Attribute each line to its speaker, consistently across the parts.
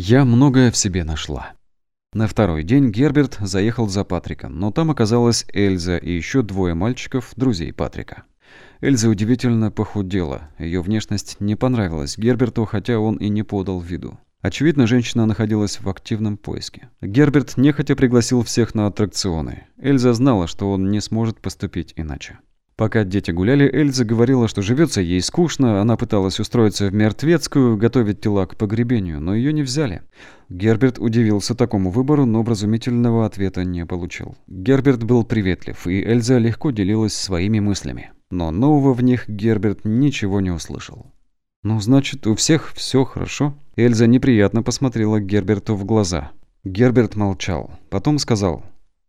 Speaker 1: Я многое в себе нашла. На второй день Герберт заехал за Патриком, но там оказалась Эльза и еще двое мальчиков, друзей Патрика. Эльза удивительно похудела. Ее внешность не понравилась Герберту, хотя он и не подал виду. Очевидно, женщина находилась в активном поиске. Герберт нехотя пригласил всех на аттракционы. Эльза знала, что он не сможет поступить иначе. Пока дети гуляли, Эльза говорила, что живется ей скучно, она пыталась устроиться в мертвецкую, готовить тела к погребению, но ее не взяли. Герберт удивился такому выбору, но образумительного ответа не получил. Герберт был приветлив, и Эльза легко делилась своими мыслями. Но нового в них Герберт ничего не услышал. «Ну, значит, у всех все хорошо?» Эльза неприятно посмотрела Герберту в глаза. Герберт молчал. Потом сказал,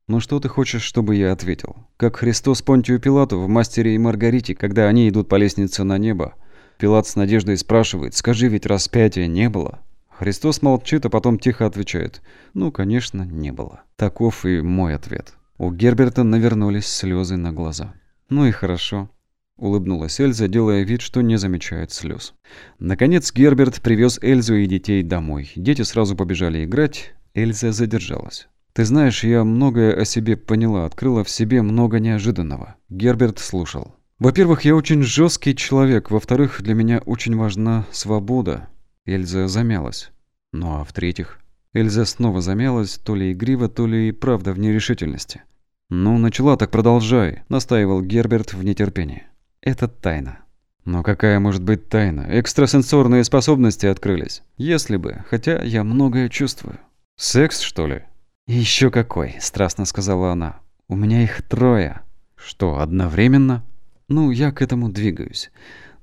Speaker 1: «Ну что ты хочешь, чтобы я ответил? Как Христос Понтию Пилату в «Мастере и Маргарите», когда они идут по лестнице на небо. Пилат с надеждой спрашивает, «Скажи, ведь распятия не было?» Христос молчит, а потом тихо отвечает, «Ну, конечно, не было». Таков и мой ответ. У Герберта навернулись слезы на глаза. «Ну и хорошо», — улыбнулась Эльза, делая вид, что не замечает слез. Наконец Герберт привез Эльзу и детей домой. Дети сразу побежали играть, Эльза задержалась. «Ты знаешь, я многое о себе поняла, открыла в себе много неожиданного». Герберт слушал. «Во-первых, я очень жесткий человек. Во-вторых, для меня очень важна свобода». Эльза замялась. «Ну а в-третьих?» Эльза снова замялась, то ли игриво, то ли и правда в нерешительности. «Ну, начала, так продолжай», — настаивал Герберт в нетерпении. «Это тайна». «Но какая может быть тайна? Экстрасенсорные способности открылись. Если бы, хотя я многое чувствую». «Секс, что ли?» «Еще какой!» – страстно сказала она. «У меня их трое». «Что, одновременно?» «Ну, я к этому двигаюсь.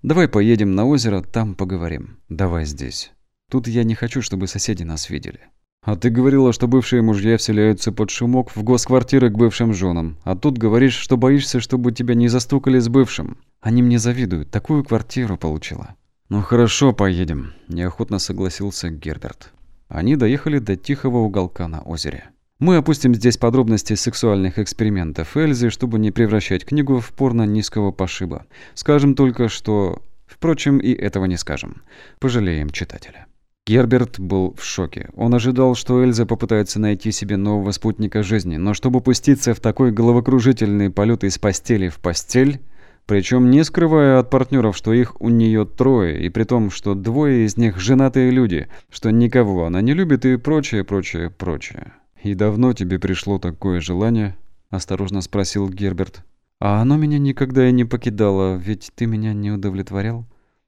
Speaker 1: Давай поедем на озеро, там поговорим. Давай здесь. Тут я не хочу, чтобы соседи нас видели». «А ты говорила, что бывшие мужья вселяются под шумок в госквартиры к бывшим женам. А тут говоришь, что боишься, чтобы тебя не застукали с бывшим. Они мне завидуют. Такую квартиру получила». «Ну хорошо, поедем», – неохотно согласился Герберт. Они доехали до тихого уголка на озере. Мы опустим здесь подробности сексуальных экспериментов Эльзы, чтобы не превращать книгу в порно низкого пошиба. Скажем только, что... Впрочем, и этого не скажем. Пожалеем читателя. Герберт был в шоке. Он ожидал, что Эльза попытается найти себе нового спутника жизни, но чтобы пуститься в такой головокружительный полет из постели в постель, причем не скрывая от партнеров, что их у нее трое, и при том, что двое из них женатые люди, что никого она не любит и прочее, прочее, прочее. «И давно тебе пришло такое желание?» – осторожно спросил Герберт. «А оно меня никогда и не покидало, ведь ты меня не удовлетворял?»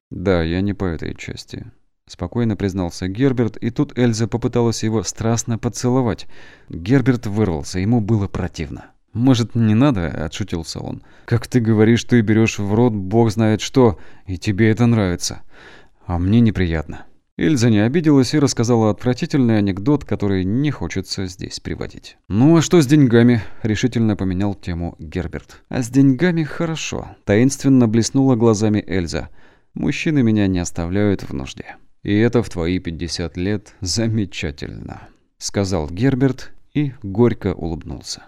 Speaker 1: «Да, я не по этой части», – спокойно признался Герберт, и тут Эльза попыталась его страстно поцеловать. Герберт вырвался, ему было противно. «Может, не надо?» – отшутился он. «Как ты говоришь, ты берешь в рот бог знает что, и тебе это нравится. А мне неприятно». Эльза не обиделась и рассказала отвратительный анекдот, который не хочется здесь приводить. «Ну а что с деньгами?» – решительно поменял тему Герберт. «А с деньгами хорошо», – таинственно блеснула глазами Эльза. «Мужчины меня не оставляют в нужде». «И это в твои 50 лет замечательно», – сказал Герберт и горько улыбнулся.